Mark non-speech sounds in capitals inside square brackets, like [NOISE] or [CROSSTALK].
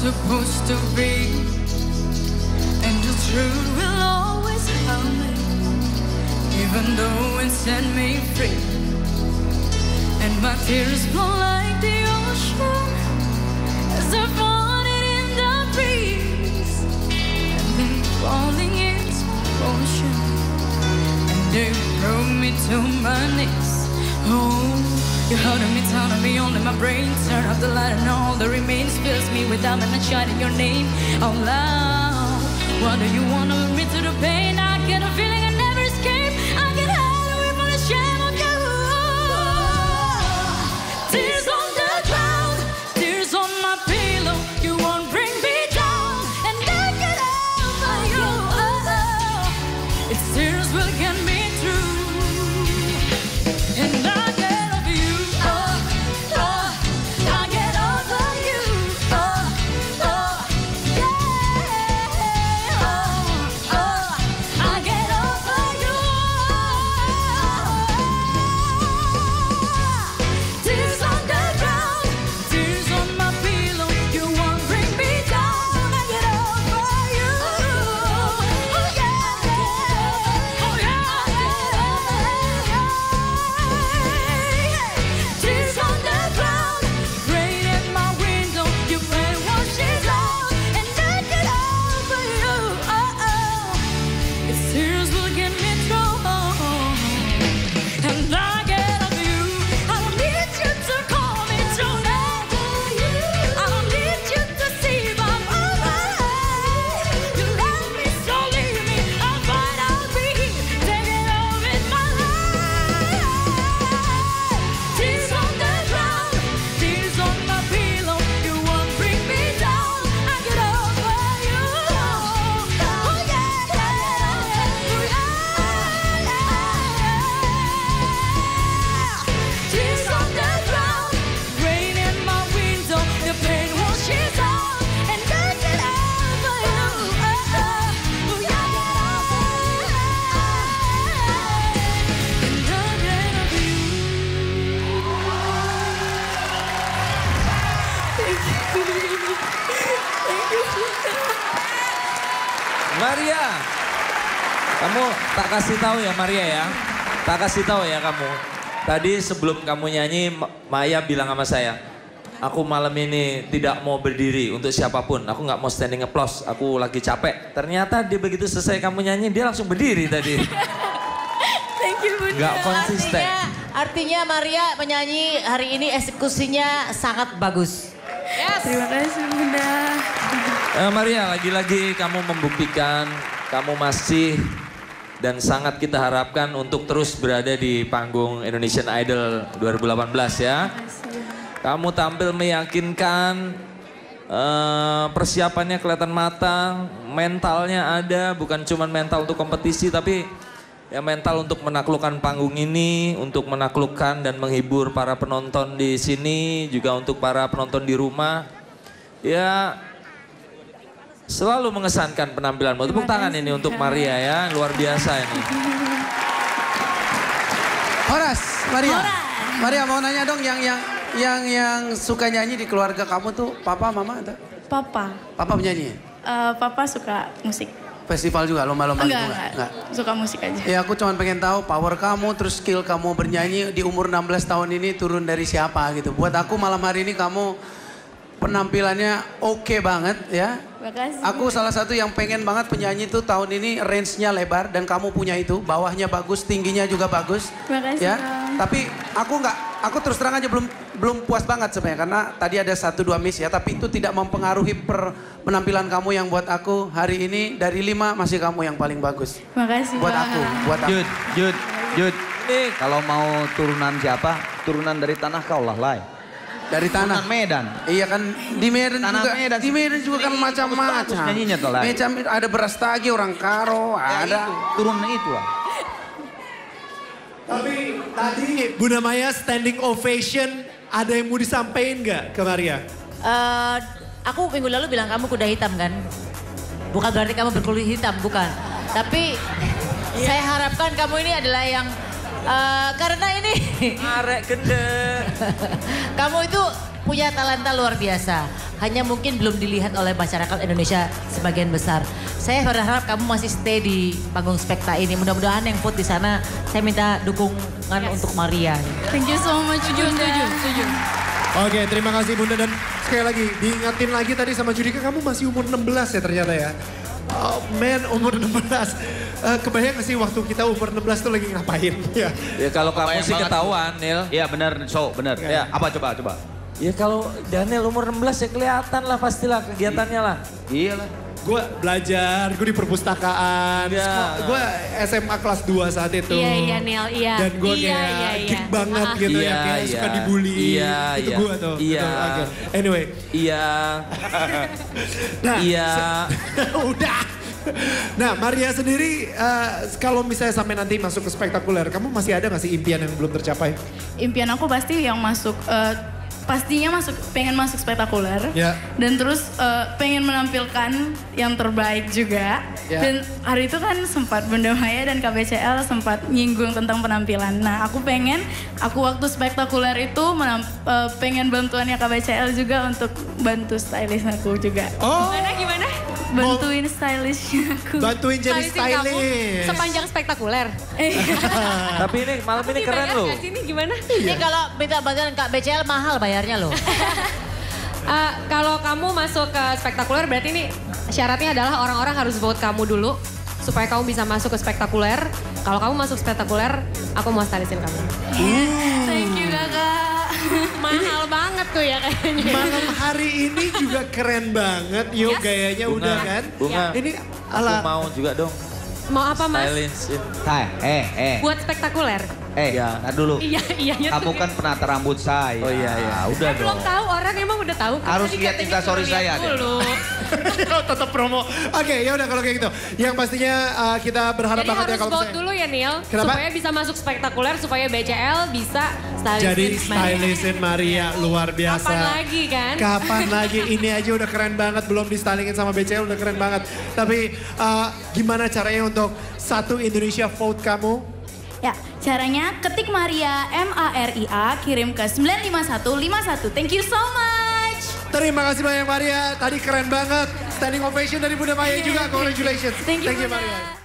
supposed to be. And the truth will always help me, even though it set me free. And my tears flow like the ocean as they're falling in the breeze. And then falling into motion. And they broke me to my knees. Oh, you're hurting me, telling me only my brain. Turn off the light and all that remains fills me with diamond and shining your name oh, out loud. Why do you want to admit to the pain? I get a feeling I never escape. I get hide away from the shame Maria, kamu tak kasih tahu ya Maria ya, tak kasih tahu ya kamu. Tadi sebelum kamu nyanyi, Ma- Maya bilang sama saya, aku malam ini tidak mau berdiri untuk siapa pun. Aku nggak mau standing applause, aku lagi capek. Ternyata dia begitu selesai kamu nyanyi, dia langsung berdiri tadi. Thank you, Bunda. Nggak konsisten. Artinya, artinya Maria menyanyi hari ini eksekusinya sangat bagus. Terima kasih, Bunda. Eh, Maria, lagi-lagi kamu membuktikan kamu masih dan sangat kita harapkan untuk terus berada di panggung Indonesian Idol 2018 ya. Kamu tampil meyakinkan, eh, persiapannya kelihatan matang, mentalnya ada, bukan cuma mental untuk kompetisi tapi ya mental untuk menaklukkan panggung ini, untuk menaklukkan dan menghibur para penonton di sini, juga untuk para penonton di rumah. Ya selalu mengesankan penampilanmu. Tepuk tangan ini untuk Maria ya, luar biasa ini. Horas, Maria. Maria mau nanya dong yang yang yang yang suka nyanyi di keluarga kamu tuh papa, mama atau Papa, papa penyanyi? eh, Papa suka musik. Festival juga lomba-lomba gitu Enggak, nggak? enggak, Suka musik aja. Ya aku cuma pengen tahu power kamu terus skill kamu bernyanyi di umur 16 tahun ini turun dari siapa gitu. Buat aku malam hari ini kamu penampilannya oke banget ya. Makasih. Aku salah satu yang pengen banget penyanyi tuh tahun ini range-nya lebar dan kamu punya itu. Bawahnya bagus, tingginya juga bagus. Makasih, Ya. Bang. Tapi aku nggak, aku terus terang aja belum belum puas banget sebenarnya karena tadi ada satu dua miss ya. Tapi itu tidak mempengaruhi per penampilan kamu yang buat aku hari ini dari lima masih kamu yang paling bagus. Makasih, Buat Bang. aku, buat aku. Jud, Jud, Jud. Kalau mau turunan siapa? Turunan dari tanah kau lah, Lai. Dari tanah. Medan. Iya kan di Medan Tanah juga. Medan. Di Medan juga kan macam-macam. nyanyinya tuh, Lai. Macam ada beras tagi orang karo, Ya, ada. itu, turunan itu lah. Tapi tadi Bunda Maya standing ovation ada yang mau disampaikan nggak ke Maria? Eh, aku minggu lalu bilang kamu kuda hitam kan? Bukan berarti kamu berkulit hitam, bukan. Tapi saya harapkan kamu ini adalah yang eh, karena ini Arek gede. [LAUGHS] kamu itu punya talenta luar biasa. Hanya mungkin belum dilihat oleh masyarakat Indonesia sebagian besar. Saya berharap kamu masih stay di panggung Spekta ini. Mudah-mudahan yang vote di sana, saya minta dukungan untuk Maria. Thank you so much Bunda. Setuju, Oke, terima kasih Bunda dan sekali lagi diingatin lagi tadi sama Judika kamu masih umur 16 ya ternyata ya. Oh man, umur 16. Eh, kebayang gak sih waktu kita umur 16 tuh lagi ngapain? [LAUGHS] Ya. Ya kalau kamu sih ketahuan, Nil. Iya benar, so benar. Ya, apa coba coba. Ya kalau Daniel umur 16 ya kelihatan lah pastilah kegiatannya lah. Iya lah. Gue belajar, gue di perpustakaan. Ya. Gue SMA kelas 2 saat itu. Iya, iya, Nel, iya. Dan gue Iya, kayak iya, iya. geek banget Ah. gitu ya. Iya, Kayak suka iya. dibully. Iya, itu iya. gue tuh. Iya. Betul, oke. Anyway. Iya. Nah, Iya. [LAUGHS] Udah. [LAUGHS] Nah, Maria sendiri eh, kalau misalnya sampai nanti masuk ke spektakuler, kamu masih ada gak sih impian yang belum tercapai? Impian aku pasti yang masuk, eh, pastinya masuk, pengen masuk spektakuler. Ya. Dan terus eh, pengen menampilkan yang terbaik juga. Ya. Dan hari itu kan sempat Bunda Maya dan KBCL sempat nyinggung tentang penampilan. Nah aku pengen, aku waktu spektakuler itu eh, pengen bantuannya KBCL juga untuk bantu stylist aku juga. Oh, Gimana, gimana? Bantuin stylistnya aku. bantuin jadi Stylistin kamu stylist. sepanjang spektakuler. [LAUGHS] Tapi ini malam ini keren loh. ini gimana? Ini kalau minta bantuan Kak BCL mahal bayarnya loh. [LAUGHS] Eh, kalau kamu masuk ke spektakuler berarti ini syaratnya adalah orang-orang harus vote kamu dulu supaya kamu bisa masuk ke spektakuler. Kalau kamu masuk spektakuler, aku mau stylistin kamu. Thank you. [LAUGHS] Mahal banget tuh ya kayaknya. Malam hari ini juga keren banget. Yuk Yes. gayanya Bunga, udah kan. Bunga. Ini Aku ala mau juga dong. Mau apa mas? Stylish. Hai, eh, eh, Buat spektakuler? Eh, Ya. tar dulu. Iya, iya. iya. Kamu kan penata rambut saya. Oh iya, iya. Ah, Udah Kan belum dong. tahu orang emang udah tahu. Kan Harus lihat suruh lihat saya. Dulu. [LAUGHS] tetap promo. Oke, ya udah kalau kayak gitu. Yang pastinya uh, kita berharap Jadi banget ya harus kalau vote misalnya- dulu ya Neil. Kenapa? Supaya bisa masuk spektakuler, supaya BCL bisa stylistin Jadi Maria. stylistin Maria luar biasa. Kapan lagi kan? Kapan [LAUGHS] lagi? Ini aja udah keren banget. Belum di stylingin sama BCL udah keren banget. Tapi uh, gimana caranya untuk satu Indonesia vote kamu? Ya, caranya ketik Maria M A R I A kirim ke 95151. Thank you so much. Terima kasih banyak Maria. Tadi keren banget. Standing ovation dari Bunda Maya juga. Congratulations. Thank you, Bunda. Maria.